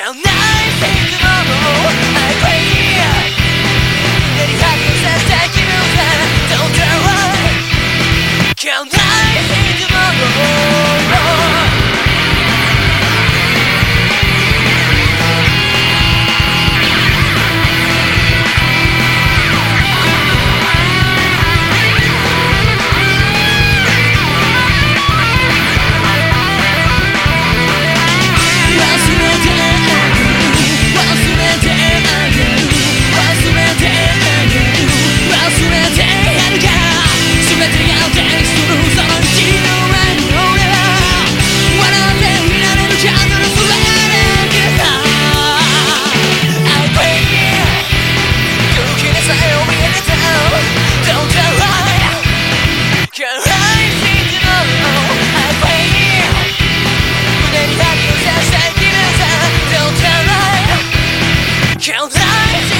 shall not Can't